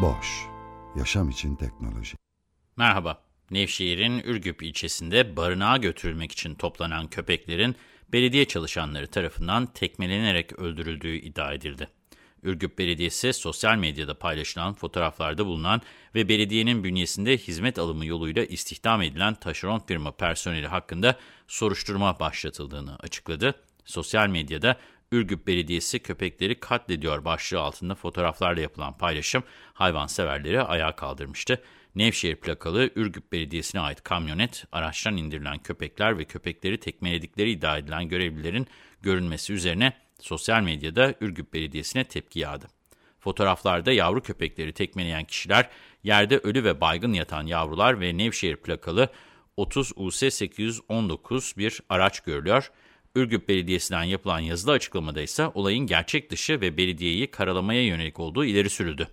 Boş, yaşam için teknoloji. Merhaba, Nevşehir'in Ürgüp ilçesinde barınağa götürülmek için toplanan köpeklerin belediye çalışanları tarafından tekmelenerek öldürüldüğü iddia edildi. Ürgüp Belediyesi sosyal medyada paylaşılan fotoğraflarda bulunan ve belediyenin bünyesinde hizmet alımı yoluyla istihdam edilen taşeron firma personeli hakkında soruşturma başlatıldığını açıkladı. Sosyal medyada Ürgüp Belediyesi köpekleri katlediyor başlığı altında fotoğraflarla yapılan paylaşım hayvanseverleri ayağa kaldırmıştı. Nevşehir plakalı Ürgüp Belediyesi'ne ait kamyonet, araçtan indirilen köpekler ve köpekleri tekmeledikleri iddia edilen görevlilerin görünmesi üzerine sosyal medyada Ürgüp Belediyesi'ne tepki yağdı. Fotoğraflarda yavru köpekleri tekmeleyen kişiler, yerde ölü ve baygın yatan yavrular ve Nevşehir plakalı 30 US 819 bir araç görülüyor. Ürgüp Belediyesi'nden yapılan yazılı açıklamada ise olayın gerçek dışı ve belediyeyi karalamaya yönelik olduğu ileri sürüldü.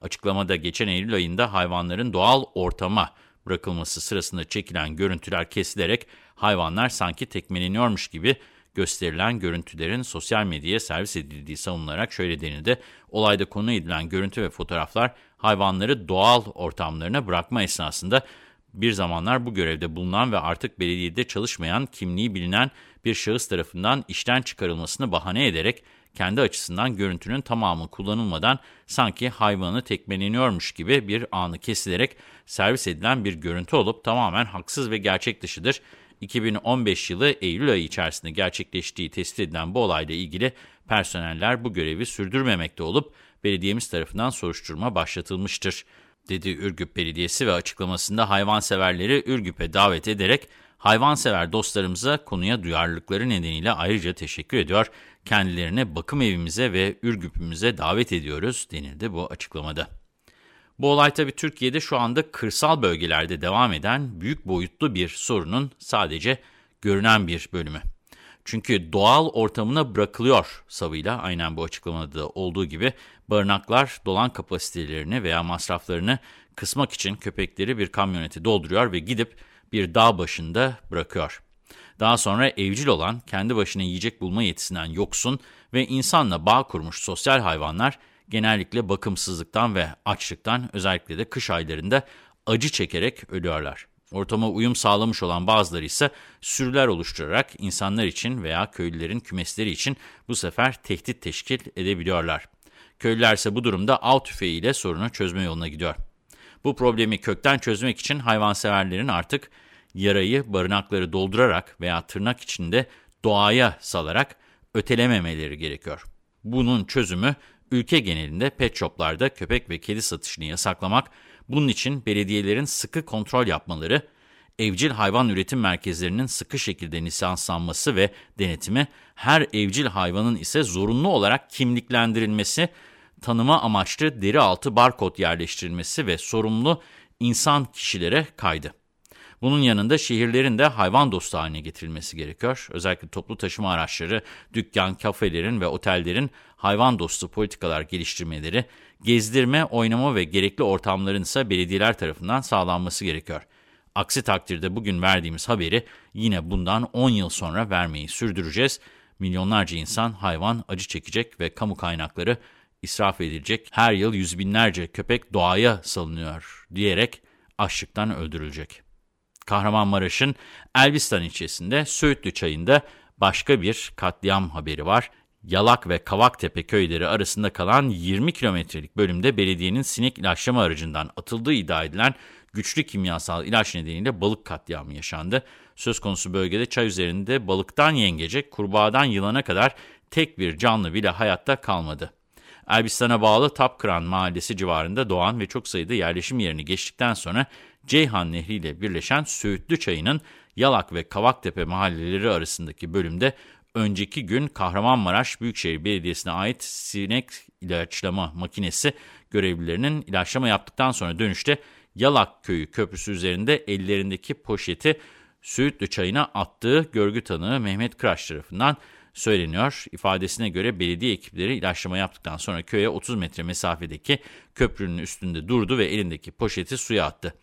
Açıklamada geçen Eylül ayında hayvanların doğal ortama bırakılması sırasında çekilen görüntüler kesilerek hayvanlar sanki tekmeleniyormuş gibi gösterilen görüntülerin sosyal medyaya servis edildiği savunularak şöyle denildi. Olayda konu edilen görüntü ve fotoğraflar hayvanları doğal ortamlarına bırakma esnasında bir zamanlar bu görevde bulunan ve artık belediyede çalışmayan kimliği bilinen bir şahıs tarafından işten çıkarılmasını bahane ederek kendi açısından görüntünün tamamı kullanılmadan sanki hayvanı tekmeleniyormuş gibi bir anı kesilerek servis edilen bir görüntü olup tamamen haksız ve gerçek dışıdır. 2015 yılı Eylül ayı içerisinde gerçekleştiği tespit edilen bu olayla ilgili personeller bu görevi sürdürmemekte olup belediyemiz tarafından soruşturma başlatılmıştır, dedi Ürgüp Belediyesi ve açıklamasında hayvanseverleri Ürgüp'e davet ederek hayvansever dostlarımıza konuya duyarlılıkları nedeniyle ayrıca teşekkür ediyor. Kendilerine bakım evimize ve Ürgüp'ümüze davet ediyoruz denildi bu açıklamada. Bu olay tabi Türkiye'de şu anda kırsal bölgelerde devam eden büyük boyutlu bir sorunun sadece görünen bir bölümü. Çünkü doğal ortamına bırakılıyor savıyla aynen bu açıklamada da olduğu gibi barınaklar dolan kapasitelerini veya masraflarını kısmak için köpekleri bir kamyoneti dolduruyor ve gidip bir dağ başında bırakıyor. Daha sonra evcil olan, kendi başına yiyecek bulma yetisinden yoksun ve insanla bağ kurmuş sosyal hayvanlar genellikle bakımsızlıktan ve açlıktan özellikle de kış aylarında acı çekerek ölüyorlar. Ortama uyum sağlamış olan bazıları ise sürüler oluşturarak insanlar için veya köylülerin kümesleri için bu sefer tehdit teşkil edebiliyorlar. Köylüler ise bu durumda av tüfeğiyle sorunu çözme yoluna gidiyor. Bu problemi kökten çözmek için hayvanseverlerin artık yarayı barınakları doldurarak veya tırnak içinde doğaya salarak ötelememeleri gerekiyor. Bunun çözümü ülke genelinde pet shoplarda köpek ve kedi satışını yasaklamak, bunun için belediyelerin sıkı kontrol yapmaları, evcil hayvan üretim merkezlerinin sıkı şekilde lisanslanması ve denetimi, her evcil hayvanın ise zorunlu olarak kimliklendirilmesi, tanıma amaçlı deri altı barkod yerleştirilmesi ve sorumlu insan kişilere kaydı. Bunun yanında şehirlerin de hayvan dostu haline getirilmesi gerekiyor. Özellikle toplu taşıma araçları, dükkan, kafelerin ve otellerin hayvan dostu politikalar geliştirmeleri, gezdirme, oynama ve gerekli ortamların ise belediyeler tarafından sağlanması gerekiyor. Aksi takdirde bugün verdiğimiz haberi yine bundan 10 yıl sonra vermeyi sürdüreceğiz. Milyonlarca insan, hayvan acı çekecek ve kamu kaynakları israf edilecek. Her yıl yüz binlerce köpek doğaya salınıyor diyerek açlıktan öldürülecek. Kahramanmaraş'ın Elbistan ilçesinde Söğütlü Çayı'nda başka bir katliam haberi var. Yalak ve Kavaktepe köyleri arasında kalan 20 kilometrelik bölümde belediyenin sinek ilaçlama aracından atıldığı iddia edilen güçlü kimyasal ilaç nedeniyle balık katliamı yaşandı. Söz konusu bölgede çay üzerinde balıktan yengece, kurbağadan yılana kadar tek bir canlı bile hayatta kalmadı. Elbistan'a bağlı Tapkıran mahallesi civarında doğan ve çok sayıda yerleşim yerini geçtikten sonra Ceyhan Nehri ile birleşen Söğütlü Çayı'nın Yalak ve Kavaktepe mahalleleri arasındaki bölümde önceki gün Kahramanmaraş Büyükşehir Belediyesi'ne ait sinek ilaçlama makinesi görevlilerinin ilaçlama yaptıktan sonra dönüşte Yalak Köyü köprüsü üzerinde ellerindeki poşeti Söğütlü çayına attığı görgü tanığı Mehmet Kıraç tarafından söyleniyor. İfadesine göre belediye ekipleri ilaçlama yaptıktan sonra köye 30 metre mesafedeki köprünün üstünde durdu ve elindeki poşeti suya attı.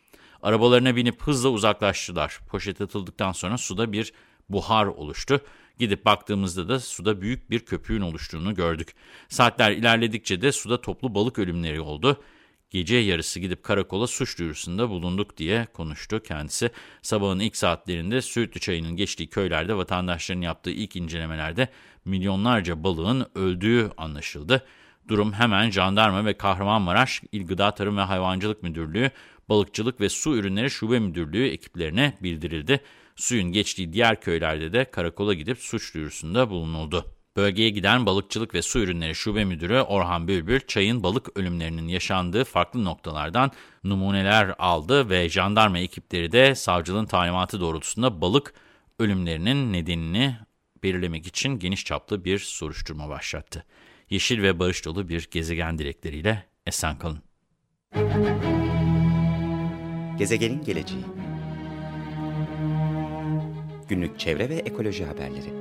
Arabalarına binip hızla uzaklaştılar. Poşet atıldıktan sonra suda bir buhar oluştu. Gidip baktığımızda da suda büyük bir köpüğün oluştuğunu gördük. Saatler ilerledikçe de suda toplu balık ölümleri oldu. Gece yarısı gidip karakola suç duyurusunda bulunduk diye konuştu kendisi. Sabahın ilk saatlerinde Söğütlü Çayı'nın geçtiği köylerde vatandaşların yaptığı ilk incelemelerde milyonlarca balığın öldüğü anlaşıldı. Durum hemen Jandarma ve Kahramanmaraş İl Gıda Tarım ve Hayvancılık Müdürlüğü, Balıkçılık ve Su Ürünleri Şube Müdürlüğü ekiplerine bildirildi. Suyun geçtiği diğer köylerde de karakola gidip suç duyurusunda bulunuldu. Bölgeye giden Balıkçılık ve Su Ürünleri Şube Müdürü Orhan Bülbül, çayın balık ölümlerinin yaşandığı farklı noktalardan numuneler aldı ve jandarma ekipleri de savcılığın talimatı doğrultusunda balık ölümlerinin nedenini belirlemek için geniş çaplı bir soruşturma başlattı. Yeşil ve barış dolu bir gezegen dilekleriyle esen kalın. Gezegenin geleceği Günlük çevre ve ekoloji haberleri